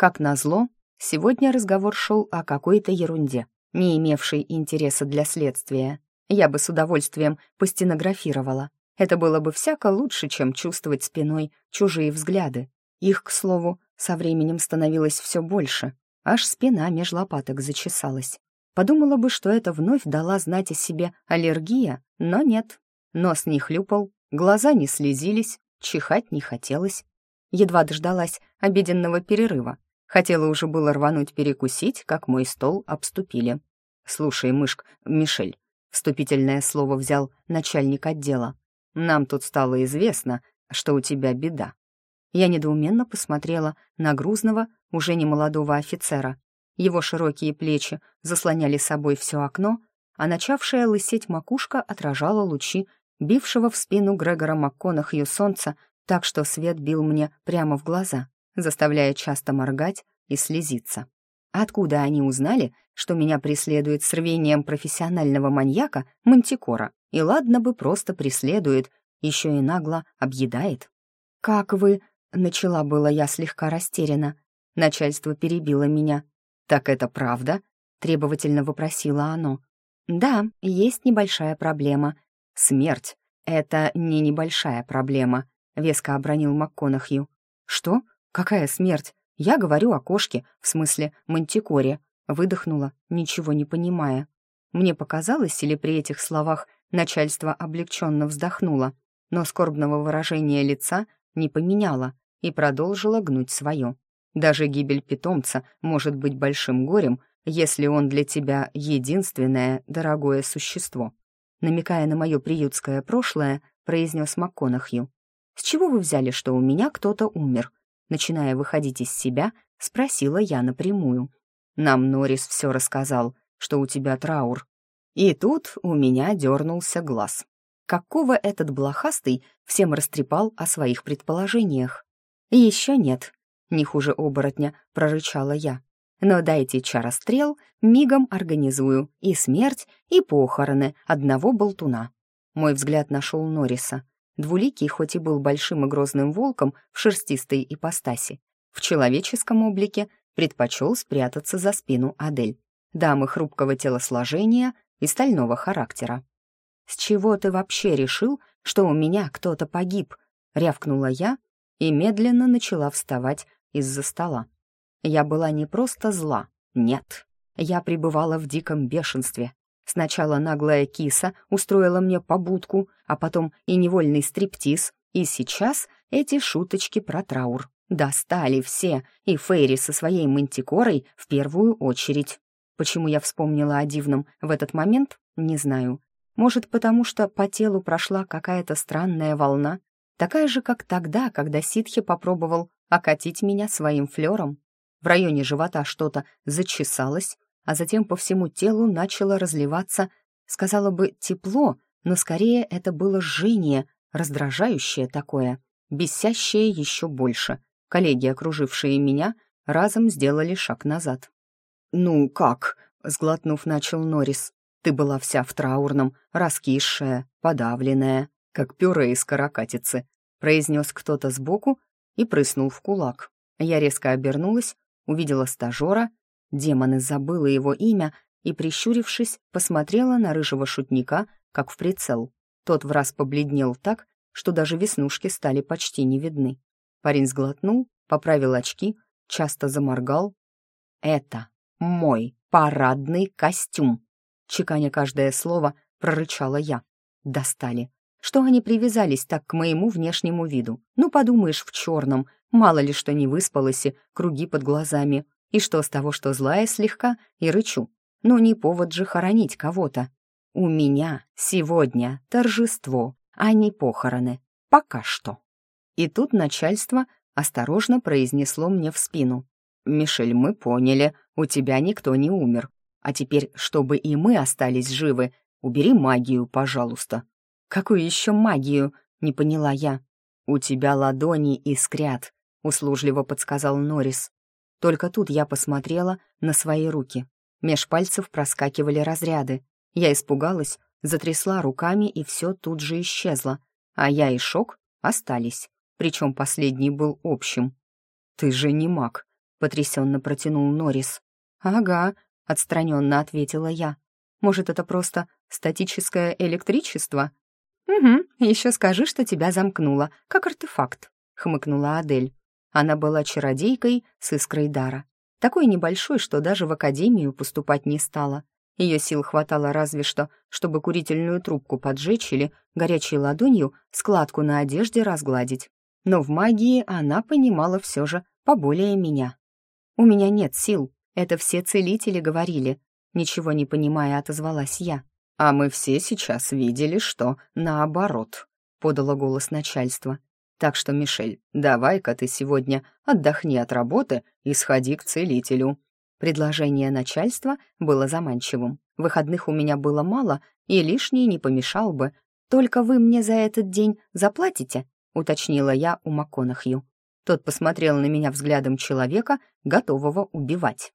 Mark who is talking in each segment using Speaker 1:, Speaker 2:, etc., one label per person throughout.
Speaker 1: Как назло, сегодня разговор шел о какой-то ерунде, не имевшей интереса для следствия. Я бы с удовольствием постенографировала. Это было бы всяко лучше, чем чувствовать спиной чужие взгляды. Их, к слову, со временем становилось все больше. Аж спина меж лопаток зачесалась. Подумала бы, что это вновь дала знать о себе аллергия, но нет. Нос не хлюпал, глаза не слезились, чихать не хотелось. Едва дождалась обеденного перерыва. Хотела уже было рвануть перекусить, как мой стол обступили. «Слушай, мышк, Мишель», — вступительное слово взял начальник отдела. «Нам тут стало известно, что у тебя беда». Я недоуменно посмотрела на грузного, уже немолодого офицера. Его широкие плечи заслоняли собой все окно, а начавшая лысеть макушка отражала лучи бившего в спину Грегора МакКонахью солнца, так что свет бил мне прямо в глаза, заставляя часто моргать и слезиться. Откуда они узнали, что меня преследует с рвением профессионального маньяка Мантикора? И ладно бы просто преследует, еще и нагло объедает. «Как вы...» — начала было я слегка растеряна. Начальство перебило меня. «Так это правда?» — требовательно вопросило оно. «Да, есть небольшая проблема. Смерть — это не небольшая проблема», — веско обронил МакКонахью. «Что? Какая смерть? Я говорю о кошке, в смысле мантикоре». Выдохнула, ничего не понимая. Мне показалось, или при этих словах начальство облегченно вздохнуло, но скорбного выражения лица не поменяло и продолжило гнуть свое. Даже гибель питомца может быть большим горем, если он для тебя единственное дорогое существо. Намекая на мое приютское прошлое, произнес МакКонахью. «С чего вы взяли, что у меня кто-то умер?» Начиная выходить из себя, спросила я напрямую. «Нам Норрис все рассказал, что у тебя траур». И тут у меня дернулся глаз. Какого этот блохастый всем растрепал о своих предположениях? «Еще нет», не хуже оборотня, прорычала я. Но дайте чарострел, мигом организую и смерть, и похороны одного болтуна. Мой взгляд нашел Нориса. Двуликий, хоть и был большим и грозным волком в шерстистой ипостаси, в человеческом облике предпочел спрятаться за спину Адель, дамы хрупкого телосложения и стального характера. «С чего ты вообще решил, что у меня кто-то погиб?» — рявкнула я и медленно начала вставать из-за стола. Я была не просто зла, нет. Я пребывала в диком бешенстве. Сначала наглая киса устроила мне побудку, а потом и невольный стриптиз, и сейчас эти шуточки про траур. Достали все, и Фейри со своей мантикорой в первую очередь. Почему я вспомнила о дивном в этот момент, не знаю. Может, потому что по телу прошла какая-то странная волна, такая же, как тогда, когда ситхи попробовал окатить меня своим флером. В районе живота что-то зачесалось, а затем по всему телу начало разливаться, сказала бы, тепло, но скорее это было жжение, раздражающее такое, бесящее еще больше. Коллеги, окружившие меня, разом сделали шаг назад. «Ну как?» — сглотнув, начал Норрис. «Ты была вся в траурном, раскисшая, подавленная, как пюре из каракатицы», — произнес кто-то сбоку, и прыснул в кулак. Я резко обернулась, увидела стажера, демоны забыла его имя и, прищурившись, посмотрела на рыжего шутника, как в прицел. Тот в раз побледнел так, что даже веснушки стали почти не видны. Парень сглотнул, поправил очки, часто заморгал. «Это мой парадный костюм!» Чеканя каждое слово, прорычала я. «Достали. Что они привязались так к моему внешнему виду? Ну, подумаешь, в черном. Мало ли что не выспалась и круги под глазами. И что с того, что злая слегка и рычу? Но не повод же хоронить кого-то. У меня сегодня торжество, а не похороны. Пока что. И тут начальство осторожно произнесло мне в спину. «Мишель, мы поняли, у тебя никто не умер. А теперь, чтобы и мы остались живы, убери магию, пожалуйста. «Какую еще магию?» — не поняла я. «У тебя ладони искрят», — услужливо подсказал Норрис. Только тут я посмотрела на свои руки. Меж пальцев проскакивали разряды. Я испугалась, затрясла руками, и все тут же исчезло. А я и шок остались, причем последний был общим. «Ты же не маг», — потрясенно протянул Норрис. «Ага», — отстраненно ответила я. «Может, это просто статическое электричество?» «Угу, еще скажи, что тебя замкнуло, как артефакт», — хмыкнула Адель. Она была чародейкой с искрой дара. Такой небольшой, что даже в академию поступать не стала. Ее сил хватало разве что, чтобы курительную трубку поджечь или горячей ладонью складку на одежде разгладить. Но в магии она понимала все же поболее меня. «У меня нет сил, это все целители говорили», ничего не понимая, отозвалась я. «А мы все сейчас видели, что наоборот», — подало голос начальства. «Так что, Мишель, давай-ка ты сегодня отдохни от работы и сходи к целителю». Предложение начальства было заманчивым. Выходных у меня было мало, и лишний не помешал бы. «Только вы мне за этот день заплатите?» — уточнила я у МакКонахью. Тот посмотрел на меня взглядом человека, готового убивать.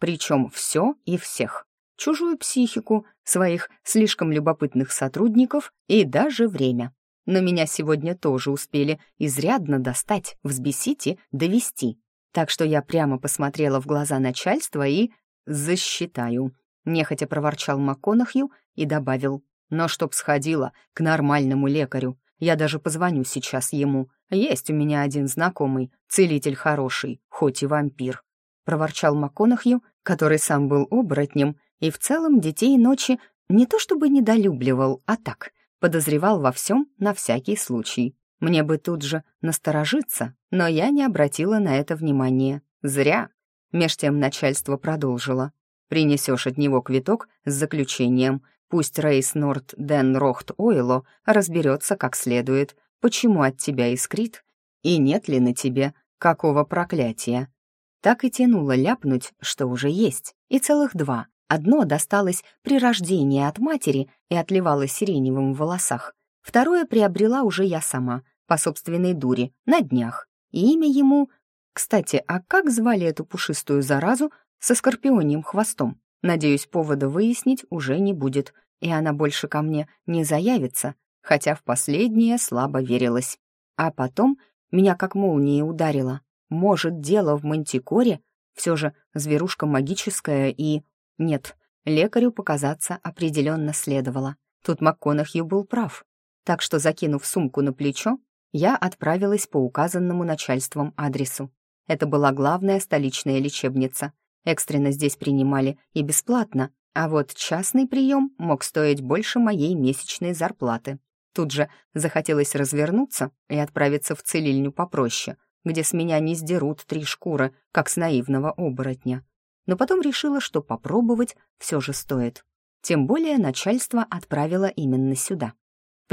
Speaker 1: Причем все и всех. Чужую психику, своих слишком любопытных сотрудников и даже время. Но меня сегодня тоже успели изрядно достать, взбесить и довести. Так что я прямо посмотрела в глаза начальства и... «Засчитаю», — нехотя проворчал МакКонахью и добавил. «Но чтоб сходила к нормальному лекарю. Я даже позвоню сейчас ему. Есть у меня один знакомый, целитель хороший, хоть и вампир». Проворчал МакКонахью, который сам был оборотнем и в целом детей ночи не то чтобы недолюбливал, а так, подозревал во всем на всякий случай. Мне бы тут же насторожиться, но я не обратила на это внимания. Зря. Меж тем начальство продолжило. Принесешь от него квиток с заключением. Пусть Рейс Норт Ден Рохт Ойло разберется как следует, почему от тебя искрит и нет ли на тебе какого проклятия. Так и тянуло ляпнуть, что уже есть, и целых два. Одно досталось при рождении от матери и отливало сиреневым в волосах. Второе приобрела уже я сама, по собственной дуре, на днях. И имя ему... Кстати, а как звали эту пушистую заразу со скорпионьим хвостом? Надеюсь, повода выяснить уже не будет, и она больше ко мне не заявится, хотя в последнее слабо верилось. А потом меня как молнией ударило. Может, дело в мантикоре? Все же зверушка магическая и... Нет, лекарю показаться определенно следовало. Тут МакКонахью был прав так что, закинув сумку на плечо, я отправилась по указанному начальством адресу. Это была главная столичная лечебница. Экстренно здесь принимали и бесплатно, а вот частный прием мог стоить больше моей месячной зарплаты. Тут же захотелось развернуться и отправиться в целильню попроще, где с меня не сдерут три шкуры, как с наивного оборотня. Но потом решила, что попробовать все же стоит. Тем более начальство отправило именно сюда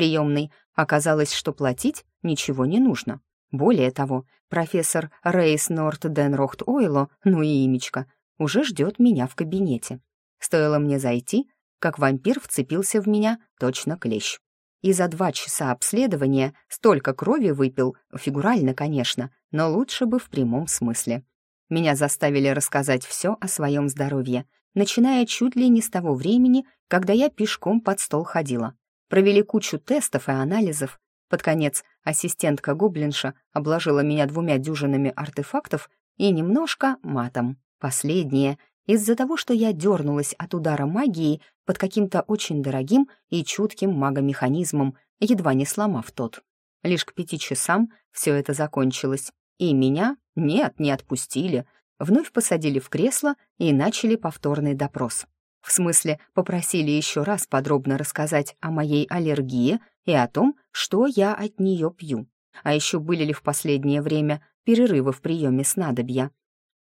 Speaker 1: приемной оказалось, что платить ничего не нужно. Более того, профессор Рейс Норт Денрохт Ойло, ну и имечко, уже ждет меня в кабинете. Стоило мне зайти, как вампир вцепился в меня точно клещ. И за два часа обследования столько крови выпил, фигурально, конечно, но лучше бы в прямом смысле. Меня заставили рассказать все о своем здоровье, начиная чуть ли не с того времени, когда я пешком под стол ходила провели кучу тестов и анализов. Под конец ассистентка Гоблинша обложила меня двумя дюжинами артефактов и немножко матом. Последнее из-за того, что я дернулась от удара магии под каким-то очень дорогим и чутким магомеханизмом, едва не сломав тот. Лишь к пяти часам все это закончилось, и меня, нет, не отпустили, вновь посадили в кресло и начали повторный допрос. В смысле, попросили еще раз подробно рассказать о моей аллергии и о том, что я от нее пью. А еще были ли в последнее время перерывы в приеме снадобья.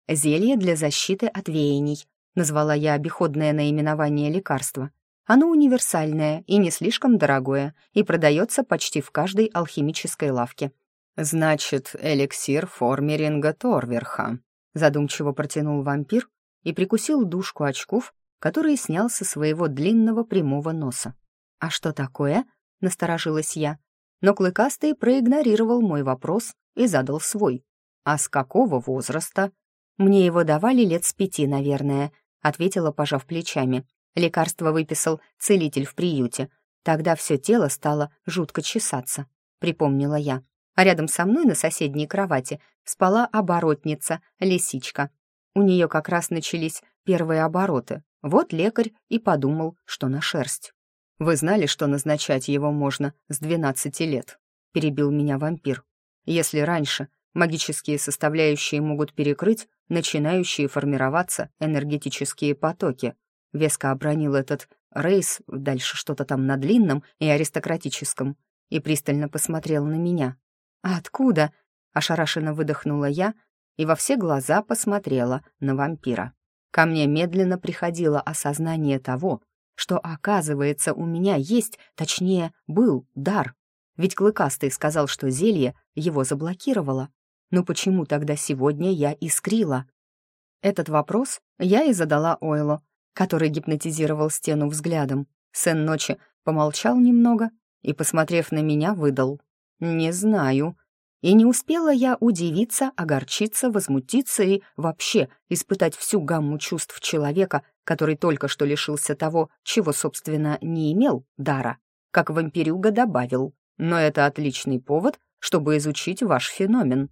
Speaker 1: «Зелье для защиты от веяний», — назвала я обиходное наименование лекарства. Оно универсальное и не слишком дорогое, и продается почти в каждой алхимической лавке. «Значит, эликсир Формеринга Торверха», — задумчиво протянул вампир и прикусил дужку очков, который снял со своего длинного прямого носа. «А что такое?» — насторожилась я. Но Клыкастый проигнорировал мой вопрос и задал свой. «А с какого возраста?» «Мне его давали лет с пяти, наверное», — ответила, пожав плечами. Лекарство выписал целитель в приюте. Тогда все тело стало жутко чесаться, припомнила я. А рядом со мной на соседней кровати спала оборотница, лисичка. У нее как раз начались первые обороты. Вот лекарь и подумал, что на шерсть. «Вы знали, что назначать его можно с 12 лет?» — перебил меня вампир. «Если раньше магические составляющие могут перекрыть начинающие формироваться энергетические потоки», — веско обронил этот Рейс, дальше что-то там на длинном и аристократическом, и пристально посмотрел на меня. «А откуда?» — ошарашенно выдохнула я и во все глаза посмотрела на вампира. Ко мне медленно приходило осознание того, что, оказывается, у меня есть, точнее, был дар. Ведь Клыкастый сказал, что зелье его заблокировало. Но почему тогда сегодня я искрила? Этот вопрос я и задала Ойло, который гипнотизировал стену взглядом. Сын ночи помолчал немного и, посмотрев на меня, выдал. «Не знаю». И не успела я удивиться, огорчиться, возмутиться и вообще испытать всю гамму чувств человека, который только что лишился того, чего, собственно, не имел дара, как вампирюга добавил. Но это отличный повод, чтобы изучить ваш феномен.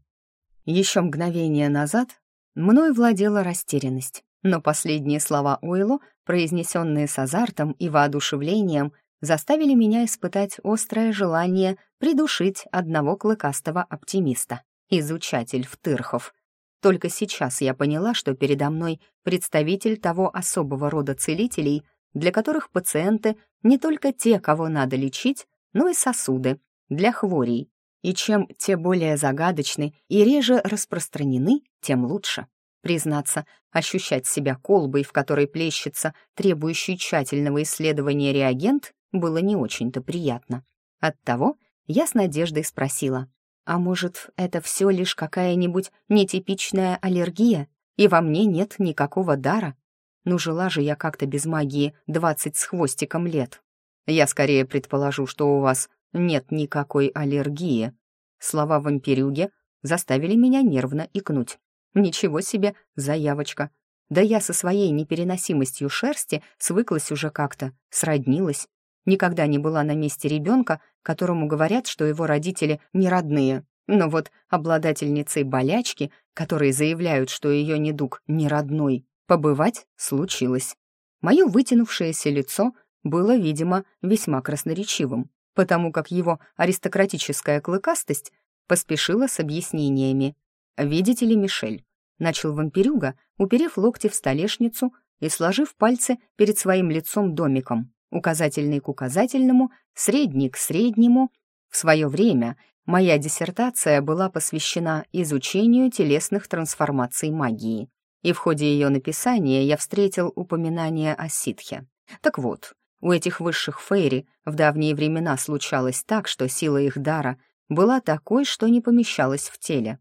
Speaker 1: Еще мгновение назад мной владела растерянность. Но последние слова Ойло, произнесенные с азартом и воодушевлением, заставили меня испытать острое желание придушить одного клыкастого оптимиста, изучатель втырхов. Только сейчас я поняла, что передо мной представитель того особого рода целителей, для которых пациенты не только те, кого надо лечить, но и сосуды для хворей. И чем те более загадочны и реже распространены, тем лучше. Признаться, ощущать себя колбой, в которой плещется требующий тщательного исследования реагент, было не очень-то приятно. Оттого я с надеждой спросила, а может, это все лишь какая-нибудь нетипичная аллергия, и во мне нет никакого дара? Ну, жила же я как-то без магии двадцать с хвостиком лет. Я скорее предположу, что у вас нет никакой аллергии. Слова вампирюги заставили меня нервно икнуть. Ничего себе, заявочка. Да я со своей непереносимостью шерсти свыклась уже как-то, сроднилась. Никогда не была на месте ребенка, которому говорят, что его родители не родные. Но вот обладательницей болячки, которые заявляют, что ее недуг не родной, побывать случилось. Мое вытянувшееся лицо было, видимо, весьма красноречивым, потому как его аристократическая клыкастость поспешила с объяснениями. «Видите ли, Мишель?» — начал вампирюга, уперев локти в столешницу и сложив пальцы перед своим лицом домиком, указательный к указательному, средний к среднему. В свое время моя диссертация была посвящена изучению телесных трансформаций магии, и в ходе ее написания я встретил упоминание о ситхе. Так вот, у этих высших фейри в давние времена случалось так, что сила их дара была такой, что не помещалась в теле.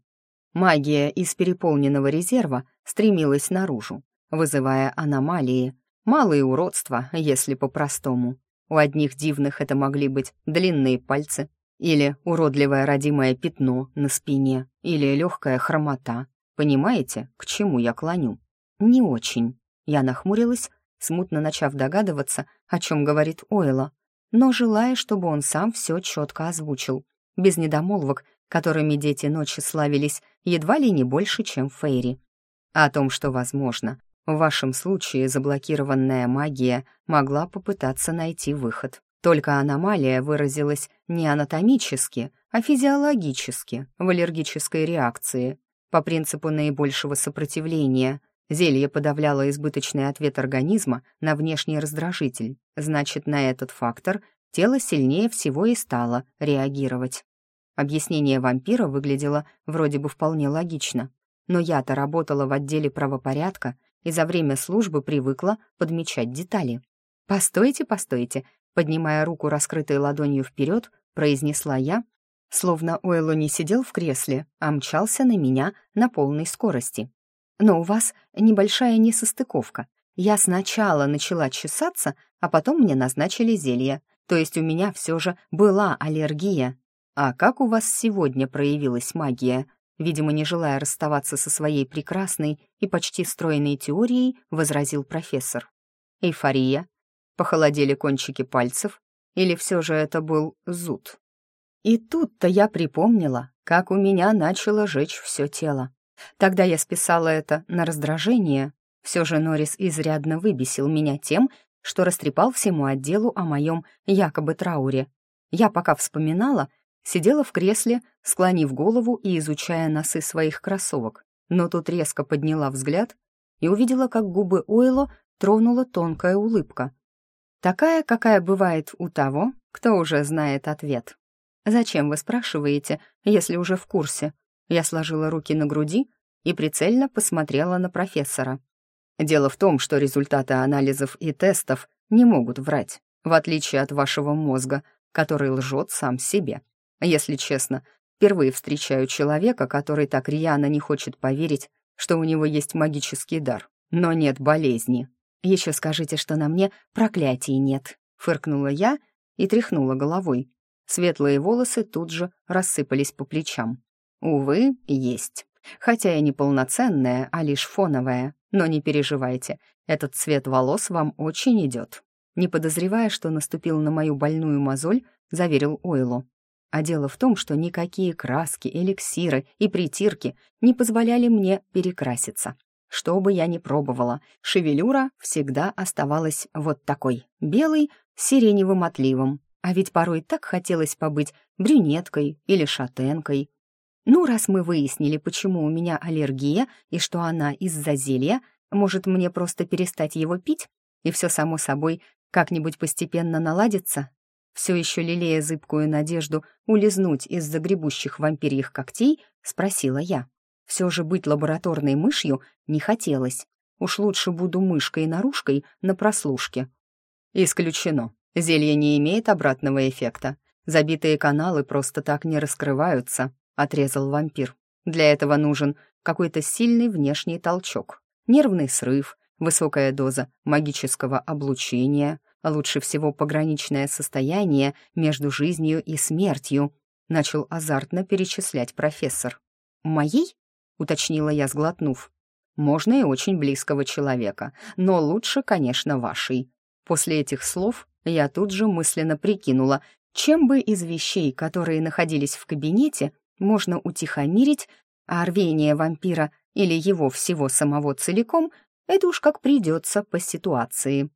Speaker 1: Магия из переполненного резерва стремилась наружу, вызывая аномалии, малые уродства, если по-простому. У одних дивных это могли быть длинные пальцы, или уродливое родимое пятно на спине, или легкая хромота. Понимаете, к чему я клоню? Не очень. Я нахмурилась, смутно начав догадываться, о чем говорит Ойла, но желая, чтобы он сам все четко озвучил, без недомолвок которыми дети ночи славились едва ли не больше, чем Фейри. О том, что, возможно, в вашем случае заблокированная магия могла попытаться найти выход. Только аномалия выразилась не анатомически, а физиологически, в аллергической реакции. По принципу наибольшего сопротивления зелье подавляло избыточный ответ организма на внешний раздражитель. Значит, на этот фактор тело сильнее всего и стало реагировать. Объяснение вампира выглядело вроде бы вполне логично. Но я-то работала в отделе правопорядка и за время службы привыкла подмечать детали. «Постойте, постойте», поднимая руку, раскрытой ладонью вперед, произнесла я, словно Уэлло не сидел в кресле, а мчался на меня на полной скорости. «Но у вас небольшая несостыковка. Я сначала начала чесаться, а потом мне назначили зелье. То есть у меня все же была аллергия «А как у вас сегодня проявилась магия?» Видимо, не желая расставаться со своей прекрасной и почти стройной теорией, возразил профессор. «Эйфория? Похолодели кончики пальцев? Или все же это был зуд?» И тут-то я припомнила, как у меня начало жечь все тело. Тогда я списала это на раздражение. Все же Норрис изрядно выбесил меня тем, что растрепал всему отделу о моем якобы трауре. Я пока вспоминала, сидела в кресле, склонив голову и изучая носы своих кроссовок, но тут резко подняла взгляд и увидела, как губы Ойло тронула тонкая улыбка. Такая, какая бывает у того, кто уже знает ответ. «Зачем вы спрашиваете, если уже в курсе?» Я сложила руки на груди и прицельно посмотрела на профессора. «Дело в том, что результаты анализов и тестов не могут врать, в отличие от вашего мозга, который лжет сам себе. Если честно, впервые встречаю человека, который так рьяно не хочет поверить, что у него есть магический дар, но нет болезни. Еще скажите, что на мне проклятий нет», — фыркнула я и тряхнула головой. Светлые волосы тут же рассыпались по плечам. «Увы, есть. Хотя и не полноценная, а лишь фоновая. Но не переживайте, этот цвет волос вам очень идет. Не подозревая, что наступил на мою больную мозоль, заверил Ойлу. А дело в том, что никакие краски, эликсиры и притирки не позволяли мне перекраситься. Что бы я ни пробовала, шевелюра всегда оставалась вот такой, белой, с сиреневым отливом. А ведь порой так хотелось побыть брюнеткой или шатенкой. Ну, раз мы выяснили, почему у меня аллергия и что она из-за зелья, может, мне просто перестать его пить, и все само собой как-нибудь постепенно наладится? Все еще лелея зыбкую надежду улизнуть из загребущих вампирьих когтей, спросила я. Все же быть лабораторной мышью не хотелось. Уж лучше буду мышкой-нарушкой на прослушке. Исключено. Зелье не имеет обратного эффекта. Забитые каналы просто так не раскрываются, отрезал вампир. Для этого нужен какой-то сильный внешний толчок. Нервный срыв, высокая доза магического облучения, а лучше всего пограничное состояние между жизнью и смертью, начал азартно перечислять профессор. «Моей?» — уточнила я, сглотнув. «Можно и очень близкого человека, но лучше, конечно, вашей». После этих слов я тут же мысленно прикинула, чем бы из вещей, которые находились в кабинете, можно утихомирить, а рвение вампира или его всего самого целиком — это уж как придется по ситуации.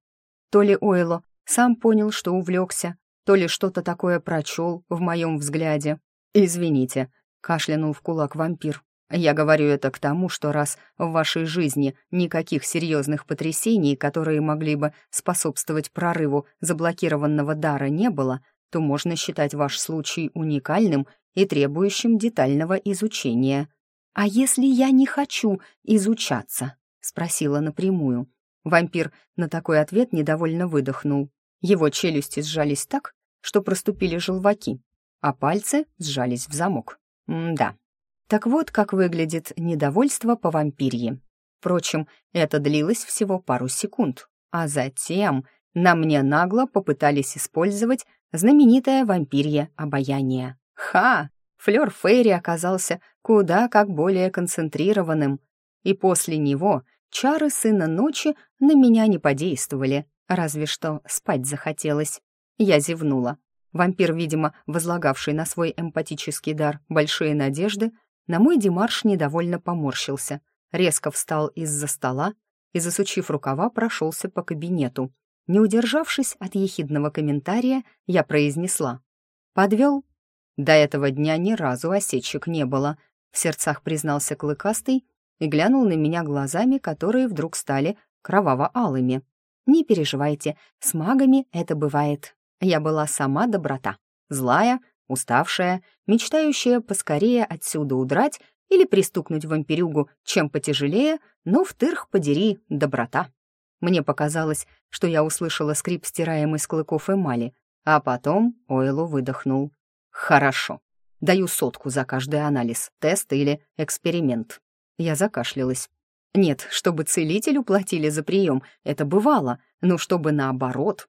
Speaker 1: То ли Ойло сам понял, что увлекся, то ли что-то такое прочел в моем взгляде. «Извините», — кашлянул в кулак вампир. «Я говорю это к тому, что раз в вашей жизни никаких серьезных потрясений, которые могли бы способствовать прорыву заблокированного дара, не было, то можно считать ваш случай уникальным и требующим детального изучения. «А если я не хочу изучаться?» — спросила напрямую. Вампир на такой ответ недовольно выдохнул. Его челюсти сжались так, что проступили желваки, а пальцы сжались в замок. М-да. Так вот, как выглядит недовольство по вампирье. Впрочем, это длилось всего пару секунд, а затем на мне нагло попытались использовать знаменитое вампирье обаяние. Ха! Флёр Фейри оказался куда как более концентрированным, и после него чары Сына Ночи на меня не подействовали, разве что спать захотелось. Я зевнула. Вампир, видимо, возлагавший на свой эмпатический дар большие надежды, на мой демарш недовольно поморщился, резко встал из-за стола и, засучив рукава, прошелся по кабинету. Не удержавшись от ехидного комментария, я произнесла. «Подвел?» До этого дня ни разу осечек не было, в сердцах признался Клыкастый и глянул на меня глазами, которые вдруг стали кроваво-алыми. «Не переживайте, с магами это бывает. Я была сама доброта, злая, уставшая, мечтающая поскорее отсюда удрать или пристукнуть вампирюгу чем потяжелее, но в тырх подери доброта». Мне показалось, что я услышала скрип стираемой с клыков эмали, а потом Ойлу выдохнул. «Хорошо. Даю сотку за каждый анализ, тест или эксперимент». Я закашлялась. Нет, чтобы целителю платили за прием, это бывало, но чтобы наоборот.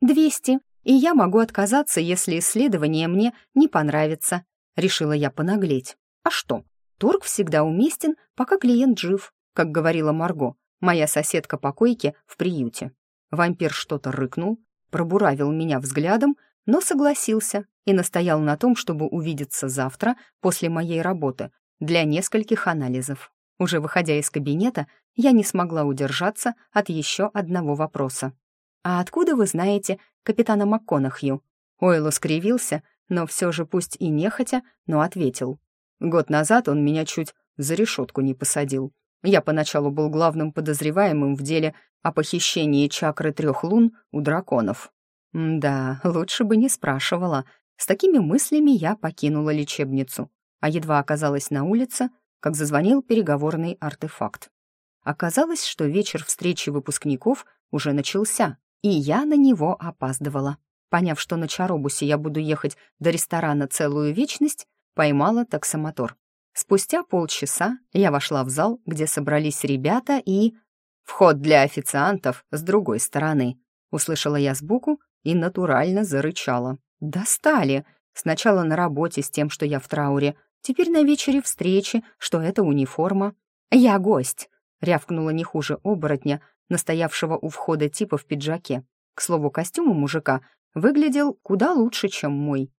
Speaker 1: «Двести, и я могу отказаться, если исследование мне не понравится», — решила я понаглеть. «А что? Торг всегда уместен, пока клиент жив», как говорила Марго, моя соседка по койке в приюте. Вампир что-то рыкнул, пробуравил меня взглядом, но согласился и настоял на том, чтобы увидеться завтра после моей работы для нескольких анализов. Уже выходя из кабинета, я не смогла удержаться от еще одного вопроса. «А откуда вы знаете капитана МакКонахью?» Ойло скривился, но все же пусть и нехотя, но ответил. «Год назад он меня чуть за решетку не посадил. Я поначалу был главным подозреваемым в деле о похищении чакры трех лун у драконов. Да, лучше бы не спрашивала. С такими мыслями я покинула лечебницу, а едва оказалась на улице, как зазвонил переговорный артефакт. Оказалось, что вечер встречи выпускников уже начался, и я на него опаздывала. Поняв, что на Чаробусе я буду ехать до ресторана целую вечность, поймала таксомотор. Спустя полчаса я вошла в зал, где собрались ребята, и... «Вход для официантов с другой стороны», — услышала я сбоку и натурально зарычала. «Достали! Сначала на работе с тем, что я в трауре, теперь на вечере встречи, что это униформа. Я гость!» — рявкнула не хуже оборотня, настоявшего у входа типа в пиджаке. К слову, костюм у мужика выглядел куда лучше, чем мой.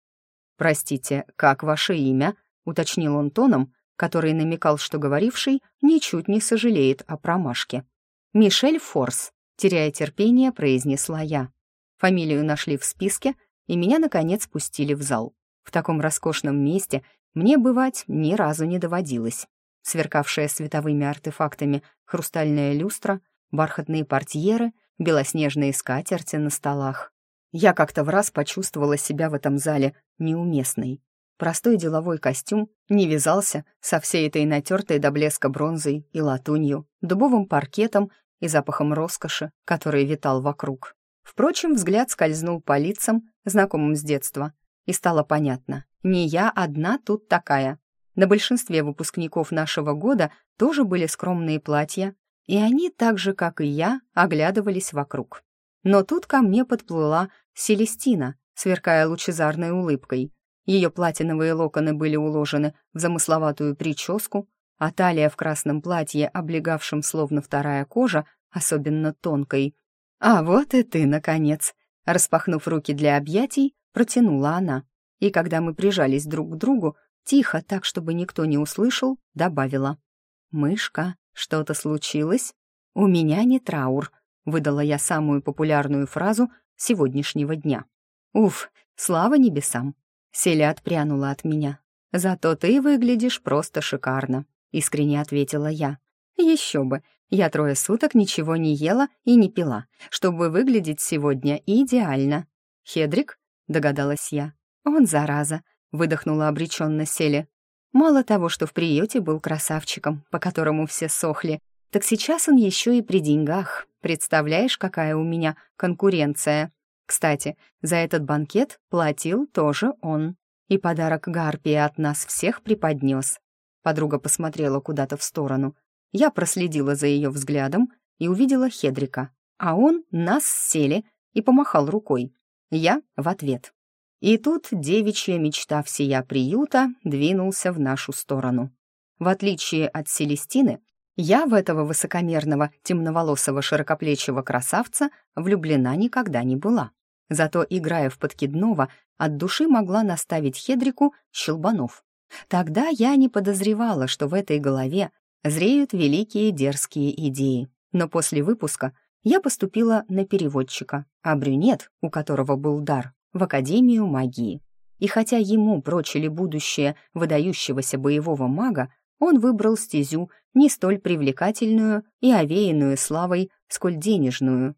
Speaker 1: «Простите, как ваше имя?» уточнил он тоном, который намекал, что говоривший ничуть не сожалеет о промашке. «Мишель Форс», теряя терпение, произнесла я. Фамилию нашли в списке, и меня, наконец, пустили в зал. В таком роскошном месте мне бывать ни разу не доводилось. Сверкавшая световыми артефактами хрустальная люстра, бархатные портьеры, белоснежные скатерти на столах. Я как-то в раз почувствовала себя в этом зале неуместной. Простой деловой костюм не вязался со всей этой натертой до блеска бронзой и латунью, дубовым паркетом и запахом роскоши, который витал вокруг. Впрочем, взгляд скользнул по лицам, знакомым с детства, и стало понятно, не я одна тут такая. На большинстве выпускников нашего года тоже были скромные платья, и они, так же, как и я, оглядывались вокруг. Но тут ко мне подплыла Селестина, сверкая лучезарной улыбкой — ее платиновые локоны были уложены в замысловатую прическу, а талия в красном платье, облегавшем словно вторая кожа, особенно тонкой. «А вот и ты, наконец!» Распахнув руки для объятий, протянула она. И когда мы прижались друг к другу, тихо, так, чтобы никто не услышал, добавила. «Мышка, что-то случилось?» «У меня не траур», — выдала я самую популярную фразу сегодняшнего дня. «Уф, слава небесам, Селя отпрянула от меня. «Зато ты выглядишь просто шикарно», — искренне ответила я. «Еще бы, я трое суток ничего не ела и не пила, чтобы выглядеть сегодня идеально». «Хедрик?» — догадалась я. «Он зараза», — выдохнула обреченно Селя. «Мало того, что в приюте был красавчиком, по которому все сохли, так сейчас он еще и при деньгах. Представляешь, какая у меня конкуренция?» Кстати, за этот банкет платил тоже он. И подарок Гарпии от нас всех преподнес. Подруга посмотрела куда-то в сторону. Я проследила за ее взглядом и увидела Хедрика. А он нас сели и помахал рукой. Я в ответ. И тут девичья мечта всея приюта двинулся в нашу сторону. В отличие от Селестины, я в этого высокомерного, темноволосого, широкоплечего красавца влюблена никогда не была. Зато, играя в подкидного, от души могла наставить Хедрику щелбанов. Тогда я не подозревала, что в этой голове зреют великие дерзкие идеи. Но после выпуска я поступила на переводчика, а брюнет, у которого был дар, в Академию магии. И хотя ему прочили будущее выдающегося боевого мага, он выбрал стезю не столь привлекательную и овеянную славой, сколь денежную.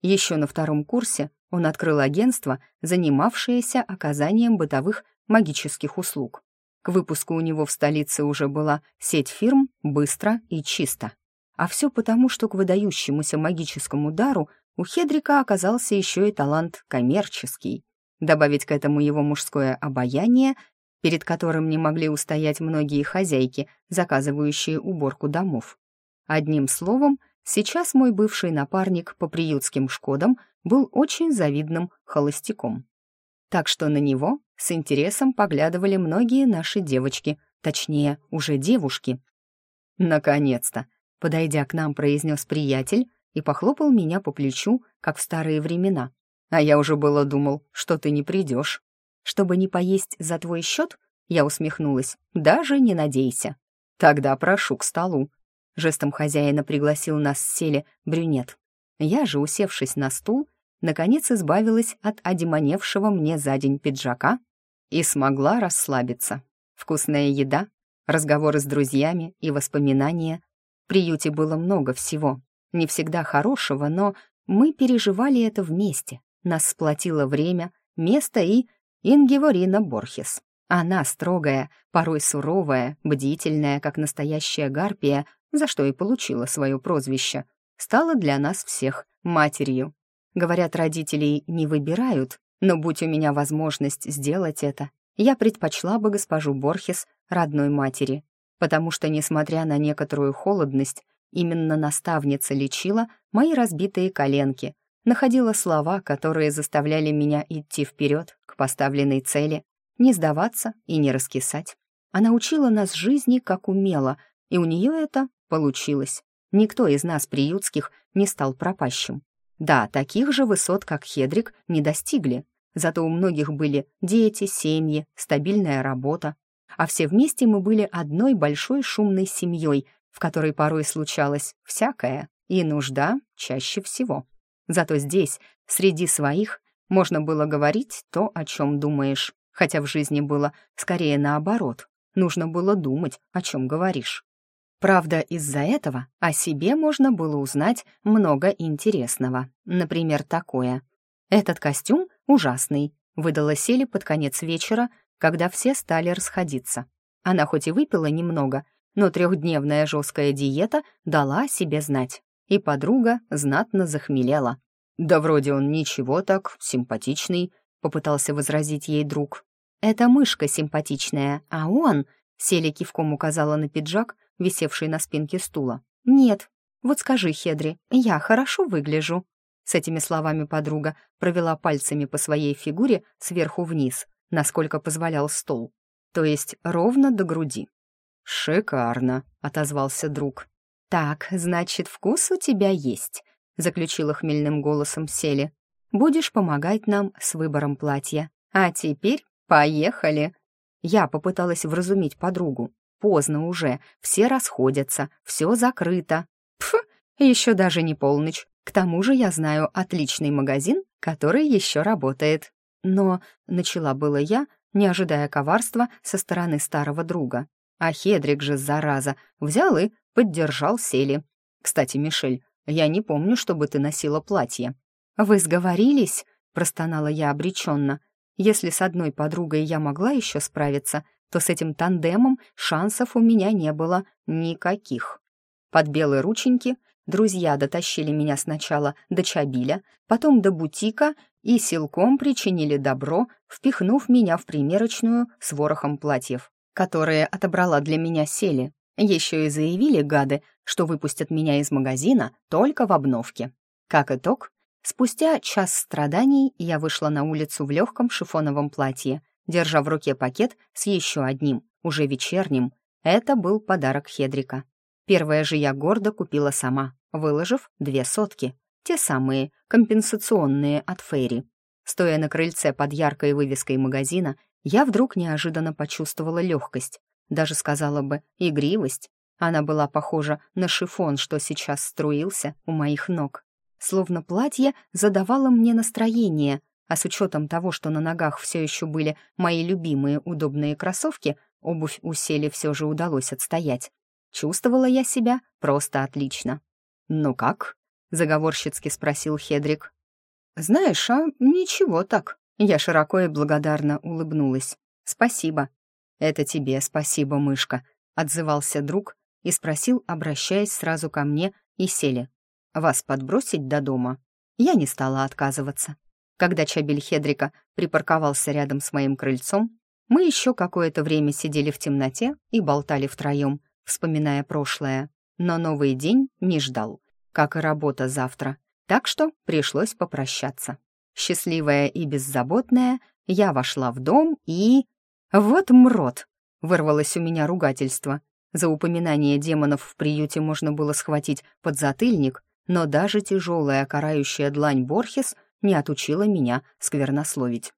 Speaker 1: Еще на втором курсе он открыл агентство, занимавшееся оказанием бытовых магических услуг. К выпуску у него в столице уже была сеть фирм «Быстро и чисто». А все потому, что к выдающемуся магическому дару у Хедрика оказался еще и талант коммерческий. Добавить к этому его мужское обаяние, перед которым не могли устоять многие хозяйки, заказывающие уборку домов. Одним словом, сейчас мой бывший напарник по приютским шкодам был очень завидным холостяком. Так что на него с интересом поглядывали многие наши девочки, точнее, уже девушки. «Наконец-то!» — подойдя к нам, произнес приятель и похлопал меня по плечу, как в старые времена. «А я уже было думал, что ты не придешь». чтобы не поесть за твой счет?» Я усмехнулась. «Даже не надейся». «Тогда прошу к столу». Жестом хозяина пригласил нас с сели брюнет. Я же, усевшись на стул, наконец избавилась от одемоневшего мне за день пиджака и смогла расслабиться. Вкусная еда, разговоры с друзьями и воспоминания. В приюте было много всего. Не всегда хорошего, но мы переживали это вместе. Нас сплотило время, место и Ингеворина Борхес. Она строгая, порой суровая, бдительная, как настоящая гарпия, за что и получила свое прозвище, стала для нас всех матерью. Говорят, родителей не выбирают, но будь у меня возможность сделать это, я предпочла бы госпожу Борхес родной матери, потому что, несмотря на некоторую холодность, именно наставница лечила мои разбитые коленки, находила слова, которые заставляли меня идти вперед к поставленной цели, не сдаваться и не раскисать. Она учила нас жизни, как умела, и у нее это получилось. Никто из нас, приютских, не стал пропащим. Да, таких же высот, как Хедрик, не достигли, Зато у многих были дети, семьи, стабильная работа. А все вместе мы были одной большой шумной семьей, в которой порой случалось всякое, и нужда чаще всего. Зато здесь, среди своих, можно было говорить то, о чем думаешь, хотя в жизни было скорее наоборот. Нужно было думать, о чем говоришь. Правда, из-за этого о себе можно было узнать много интересного. Например, такое. Этот костюм ужасный», — выдала Селе под конец вечера, когда все стали расходиться. Она хоть и выпила немного, но трехдневная жесткая диета дала о себе знать, и подруга знатно захмелела. «Да вроде он ничего так, симпатичный», — попытался возразить ей друг. «Это мышка симпатичная, а он...» — Селя кивком указала на пиджак, висевший на спинке стула. «Нет. Вот скажи, Хедри, я хорошо выгляжу?» С этими словами подруга провела пальцами по своей фигуре сверху вниз, насколько позволял стол, то есть ровно до груди. «Шикарно», — отозвался друг. «Так, значит, вкус у тебя есть», — заключила хмельным голосом Сели. «Будешь помогать нам с выбором платья. А теперь поехали». Я попыталась вразумить подругу. Поздно уже, все расходятся, все закрыто. Пф, еще даже не полночь. К тому же я знаю отличный магазин, который еще работает. Но начала было я, не ожидая коварства со стороны старого друга. А Хедрик же, зараза, взял и поддержал Сели. «Кстати, Мишель, я не помню, чтобы ты носила платье». «Вы сговорились?» — простонала я обреченно. «Если с одной подругой я могла еще справиться, то с этим тандемом шансов у меня не было никаких». Под белые рученьки Друзья дотащили меня сначала до Чабиля, потом до бутика и силком причинили добро, впихнув меня в примерочную с ворохом платьев, которые отобрала для меня Сели. Еще и заявили гады, что выпустят меня из магазина только в обновке. Как итог, спустя час страданий я вышла на улицу в легком шифоновом платье, держа в руке пакет с еще одним, уже вечерним. Это был подарок Хедрика. Первое же я гордо купила сама, выложив две сотки, те самые, компенсационные от Фейри. Стоя на крыльце под яркой вывеской магазина, я вдруг неожиданно почувствовала легкость, даже сказала бы игривость. Она была похожа на шифон, что сейчас струился у моих ног. Словно платье задавало мне настроение, а с учетом того, что на ногах все еще были мои любимые удобные кроссовки, обувь у все же удалось отстоять. Чувствовала я себя просто отлично. «Ну как?» — заговорщицки спросил Хедрик. «Знаешь, а ничего так». Я широко и благодарно улыбнулась. «Спасибо». «Это тебе спасибо, мышка», — отзывался друг и спросил, обращаясь сразу ко мне и сели. «Вас подбросить до дома?» Я не стала отказываться. Когда Чабель Хедрика припарковался рядом с моим крыльцом, мы еще какое-то время сидели в темноте и болтали втроем, вспоминая прошлое но новый день не ждал, как и работа завтра, так что пришлось попрощаться. Счастливая и беззаботная, я вошла в дом и... «Вот мрот!» — вырвалось у меня ругательство. За упоминание демонов в приюте можно было схватить подзатыльник, но даже тяжелая карающая длань Борхес не отучила меня сквернословить.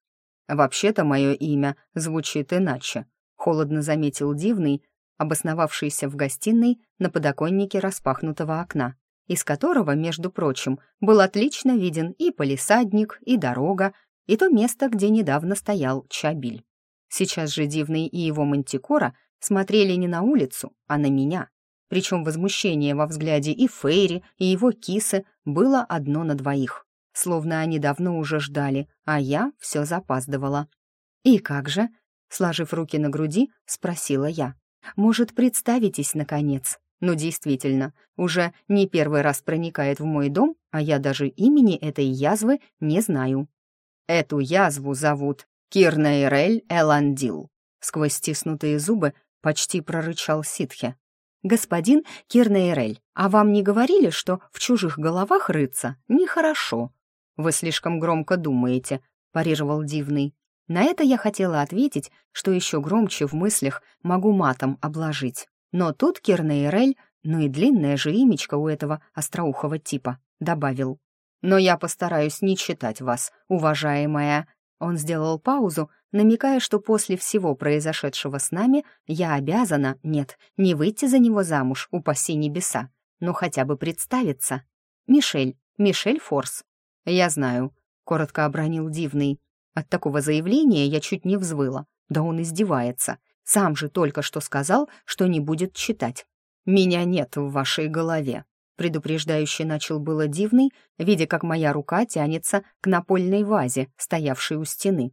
Speaker 1: «Вообще-то мое имя звучит иначе», — холодно заметил Дивный, обосновавшийся в гостиной на подоконнике распахнутого окна, из которого, между прочим, был отлично виден и полисадник, и дорога, и то место, где недавно стоял Чабиль. Сейчас же Дивный и его мантикора смотрели не на улицу, а на меня. Причем возмущение во взгляде и Фейри, и его кисы было одно на двоих. Словно они давно уже ждали, а я все запаздывала. «И как же?» — сложив руки на груди, спросила я. Может, представитесь, наконец? Ну, действительно, уже не первый раз проникает в мой дом, а я даже имени этой язвы не знаю. Эту язву зовут Кирнейрель Эландил. Сквозь стиснутые зубы почти прорычал ситхе. «Господин Кирнейрель, а вам не говорили, что в чужих головах рыться нехорошо?» «Вы слишком громко думаете», — парировал Дивный. На это я хотела ответить, что еще громче в мыслях могу матом обложить. Но тут Кирнейрель, ну и длинное же имечко у этого остроухого типа, добавил. «Но я постараюсь не читать вас, уважаемая». Он сделал паузу, намекая, что после всего произошедшего с нами я обязана, нет, не выйти за него замуж, упаси небеса, но хотя бы представиться. «Мишель, Мишель Форс». «Я знаю», — коротко обронил Дивный. От такого заявления я чуть не взвыла. Да он издевается. Сам же только что сказал, что не будет читать. «Меня нет в вашей голове», — предупреждающе начал было дивный, видя, как моя рука тянется к напольной вазе, стоявшей у стены.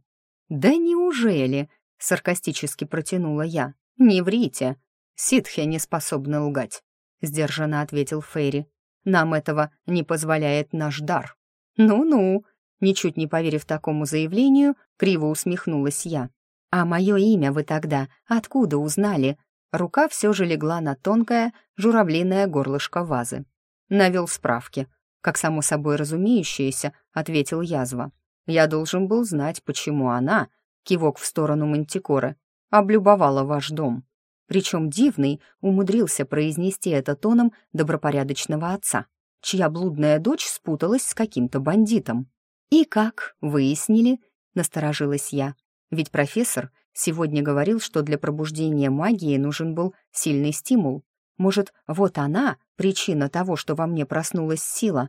Speaker 1: «Да неужели?» — саркастически протянула я. «Не врите. Ситхе не способны лгать», — сдержанно ответил Фейри. «Нам этого не позволяет наш дар». «Ну-ну», Ничуть не поверив такому заявлению, криво усмехнулась я. «А мое имя вы тогда откуда узнали?» Рука все же легла на тонкое журавлиное горлышко вазы. Навел справки. Как само собой разумеющееся, ответил язва. «Я должен был знать, почему она, кивок в сторону Мантикоры, облюбовала ваш дом. Причем дивный умудрился произнести это тоном добропорядочного отца, чья блудная дочь спуталась с каким-то бандитом. «И как? Выяснили?» — насторожилась я. Ведь профессор сегодня говорил, что для пробуждения магии нужен был сильный стимул. Может, вот она — причина того, что во мне проснулась сила.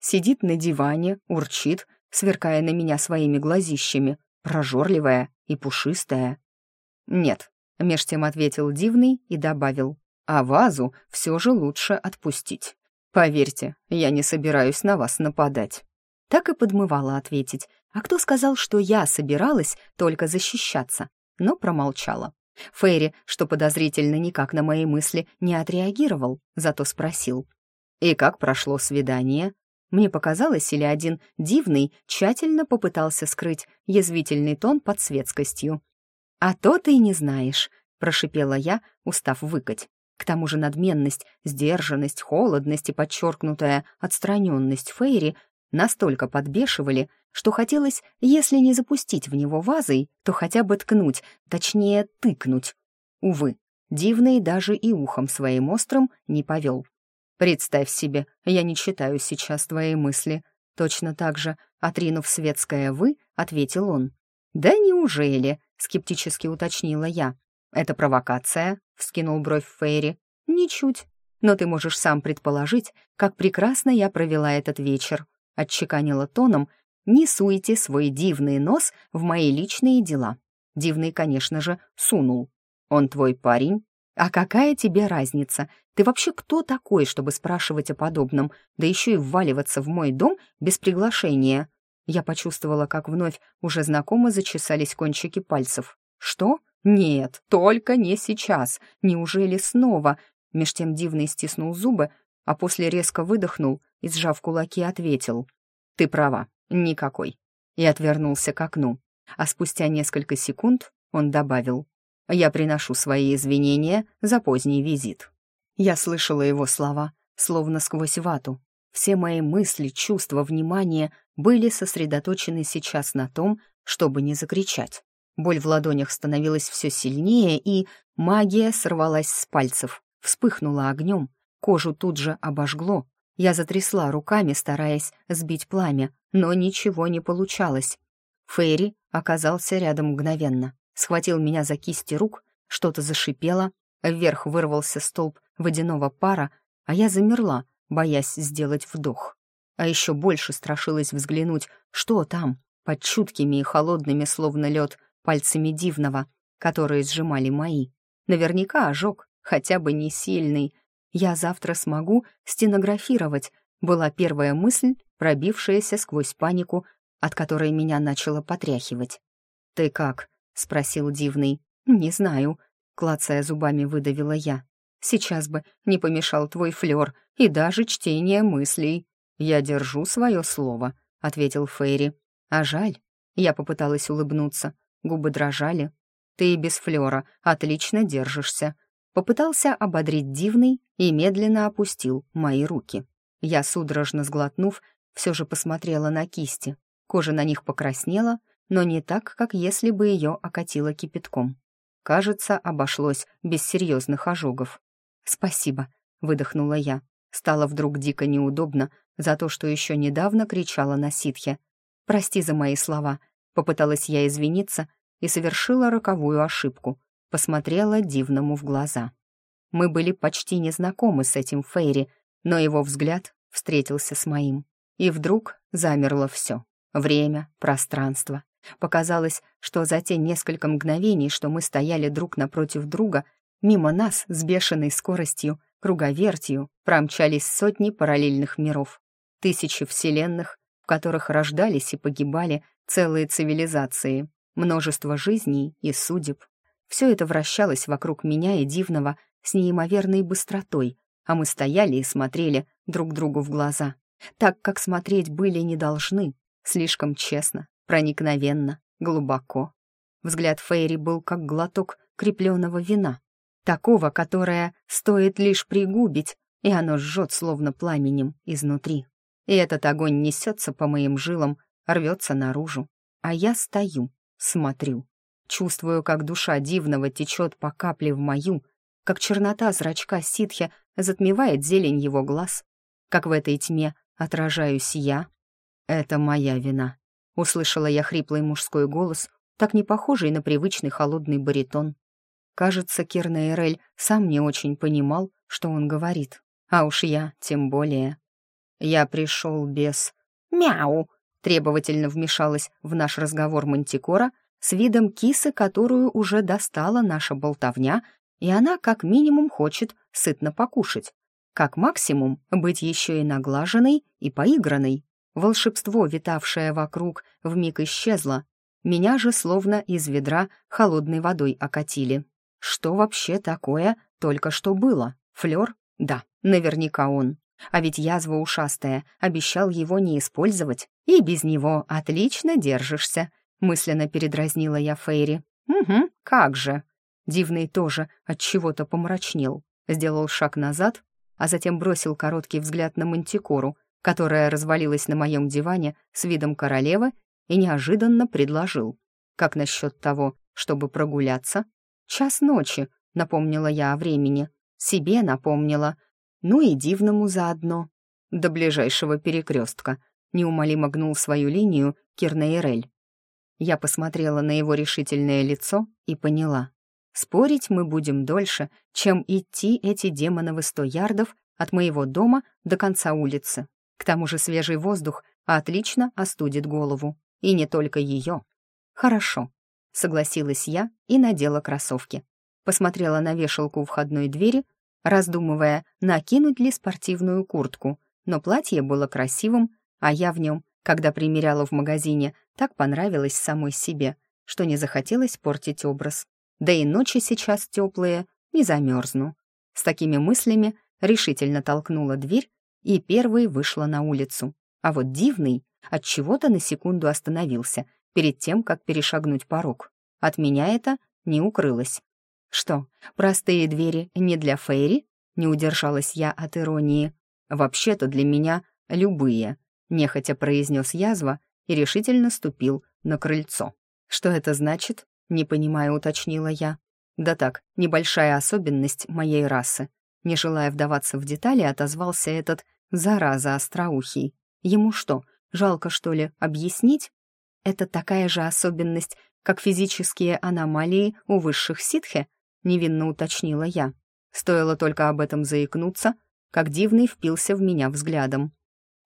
Speaker 1: Сидит на диване, урчит, сверкая на меня своими глазищами, прожорливая и пушистая. «Нет», — меж тем ответил Дивный и добавил, «а вазу все же лучше отпустить. Поверьте, я не собираюсь на вас нападать». Так и подмывала ответить. А кто сказал, что я собиралась только защищаться? Но промолчала. Фейри, что подозрительно никак на мои мысли не отреагировал, зато спросил. «И как прошло свидание?» Мне показалось, или один дивный тщательно попытался скрыть язвительный тон под светскостью. «А то ты не знаешь», — прошипела я, устав выкать. К тому же надменность, сдержанность, холодность и подчеркнутая отстраненность Фейри настолько подбешивали, что хотелось, если не запустить в него вазой, то хотя бы ткнуть, точнее, тыкнуть. Увы, дивный даже и ухом своим острым не повел. «Представь себе, я не читаю сейчас твои мысли». Точно так же, отринув светское «вы», ответил он. «Да неужели?» — скептически уточнила я. «Это провокация?» — вскинул бровь Фейри. «Ничуть. Но ты можешь сам предположить, как прекрасно я провела этот вечер отчеканила тоном, «Не суйте свой дивный нос в мои личные дела». Дивный, конечно же, сунул. «Он твой парень?» «А какая тебе разница? Ты вообще кто такой, чтобы спрашивать о подобном, да еще и вваливаться в мой дом без приглашения?» Я почувствовала, как вновь уже знакомо зачесались кончики пальцев. «Что? Нет, только не сейчас. Неужели снова?» Меж тем дивный стиснул зубы, а после резко выдохнул и, сжав кулаки, ответил. «Ты права, никакой». И отвернулся к окну. А спустя несколько секунд он добавил. «Я приношу свои извинения за поздний визит». Я слышала его слова, словно сквозь вату. Все мои мысли, чувства, внимание были сосредоточены сейчас на том, чтобы не закричать. Боль в ладонях становилась все сильнее, и магия сорвалась с пальцев, вспыхнула огнем, Кожу тут же обожгло. Я затрясла руками, стараясь сбить пламя, но ничего не получалось. Фейри оказался рядом мгновенно, схватил меня за кисти рук, что-то зашипело, вверх вырвался столб водяного пара, а я замерла, боясь сделать вдох. А еще больше страшилась взглянуть, что там, под чуткими и холодными, словно лед, пальцами дивного, которые сжимали мои. Наверняка ожог, хотя бы не сильный. Я завтра смогу стенографировать, была первая мысль, пробившаяся сквозь панику, от которой меня начало потряхивать. «Ты как?» — спросил дивный. «Не знаю», — клацая зубами выдавила я. «Сейчас бы не помешал твой флёр и даже чтение мыслей». «Я держу свое слово», — ответил Фейри. «А жаль». Я попыталась улыбнуться. Губы дрожали. «Ты и без флёра отлично держишься». Попытался ободрить дивный и медленно опустил мои руки. Я, судорожно сглотнув, все же посмотрела на кисти. Кожа на них покраснела, но не так, как если бы ее окатило кипятком. Кажется, обошлось без серьезных ожогов. «Спасибо», — выдохнула я. Стало вдруг дико неудобно за то, что еще недавно кричала на ситхе. «Прости за мои слова», — попыталась я извиниться и совершила роковую ошибку. Посмотрела дивному в глаза. Мы были почти незнакомы с этим Фейри, но его взгляд встретился с моим. И вдруг замерло все. Время, пространство. Показалось, что за те несколько мгновений, что мы стояли друг напротив друга, мимо нас с бешеной скоростью, круговертью, промчались сотни параллельных миров. Тысячи вселенных, в которых рождались и погибали целые цивилизации, множество жизней и судеб. Все это вращалось вокруг меня и дивного с неимоверной быстротой, а мы стояли и смотрели друг другу в глаза, так как смотреть были не должны, слишком честно, проникновенно, глубоко. Взгляд Фейри был как глоток крепленного вина, такого, которое стоит лишь пригубить, и оно жжет словно пламенем изнутри. И этот огонь несется по моим жилам, рвется наружу, а я стою, смотрю, чувствую, как душа дивного течет по капле в мою, как чернота зрачка ситхи затмевает зелень его глаз, как в этой тьме отражаюсь я. «Это моя вина», — услышала я хриплый мужской голос, так не похожий на привычный холодный баритон. Кажется, Кирнейрель сам не очень понимал, что он говорит, а уж я тем более. «Я пришел без...» «Мяу!» — требовательно вмешалась в наш разговор Мантикора с видом кисы, которую уже достала наша болтовня и она как минимум хочет сытно покушать, как максимум быть еще и наглаженной и поигранной. Волшебство, витавшее вокруг, вмиг исчезло. Меня же словно из ведра холодной водой окатили. Что вообще такое только что было? Флёр? Да, наверняка он. А ведь язва ушастая обещал его не использовать, и без него отлично держишься, мысленно передразнила я Фейри. Угу, как же. Дивный тоже от чего-то помрачнел, сделал шаг назад, а затем бросил короткий взгляд на Мантикору, которая развалилась на моем диване с видом королевы и неожиданно предложил. «Как насчет того, чтобы прогуляться?» «Час ночи», — напомнила я о времени. Себе напомнила. Ну и дивному заодно. До ближайшего перекрестка. Неумолимо гнул свою линию Кирнейрель. Я посмотрела на его решительное лицо и поняла. Спорить мы будем дольше, чем идти эти демоновы сто ярдов от моего дома до конца улицы. К тому же свежий воздух отлично остудит голову. И не только ее. Хорошо, согласилась я и надела кроссовки. Посмотрела на вешалку у входной двери, раздумывая, накинуть ли спортивную куртку. Но платье было красивым, а я в нем, когда примеряла в магазине, так понравилось самой себе, что не захотелось портить образ. Да и ночи сейчас теплые, не замерзну. С такими мыслями решительно толкнула дверь и первой вышла на улицу. А вот дивный от чего-то на секунду остановился перед тем, как перешагнуть порог. От меня это не укрылось. Что, простые двери не для Фейри? Не удержалась я от иронии. Вообще-то для меня любые, нехотя произнес язва и решительно ступил на крыльцо. Что это значит? Не понимая, уточнила я. Да так, небольшая особенность моей расы. Не желая вдаваться в детали, отозвался этот «зараза остроухий». Ему что, жалко, что ли, объяснить? это такая же особенность, как физические аномалии у высших ситхе?» — невинно уточнила я. Стоило только об этом заикнуться, как дивный впился в меня взглядом.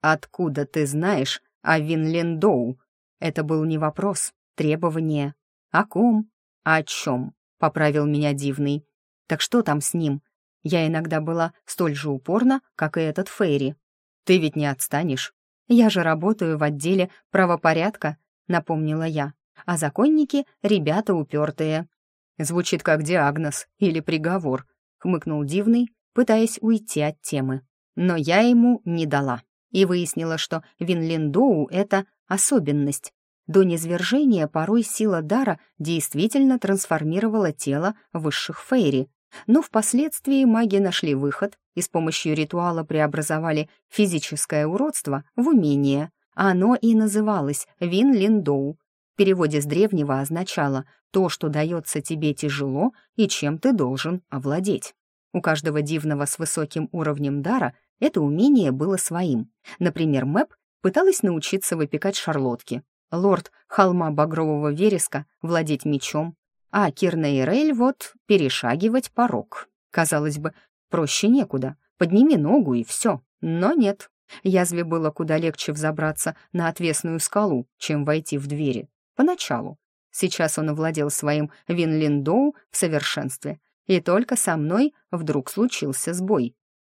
Speaker 1: «Откуда ты знаешь о Винлендоу?» Это был не вопрос, требование. «О ком? О чем?» — поправил меня дивный. «Так что там с ним?» Я иногда была столь же упорна, как и этот Фейри. «Ты ведь не отстанешь. Я же работаю в отделе правопорядка», — напомнила я. «А законники — ребята упертые». Звучит как диагноз или приговор, хмыкнул Дивный, пытаясь уйти от темы. Но я ему не дала и выяснила, что Винлендоу — это особенность. До низвержения порой сила дара действительно трансформировала тело высших фейри, но впоследствии маги нашли выход и с помощью ритуала преобразовали физическое уродство в умение. Оно и называлось Винлиндоу. В переводе с древнего означало то, что дается тебе тяжело и чем ты должен овладеть. У каждого дивного с высоким уровнем дара это умение было своим. Например, Мэп пыталась научиться выпекать шарлотки, лорд холма багрового вереска владеть мечом, а Кирна и Рейль вот перешагивать порог. Казалось бы, проще некуда, подними ногу и все. Но нет, язве было куда легче взобраться на отвесную скалу, чем войти в двери. Поначалу. Сейчас он овладел своим Винлиндоу в совершенстве. И только со мной вдруг случился сбой.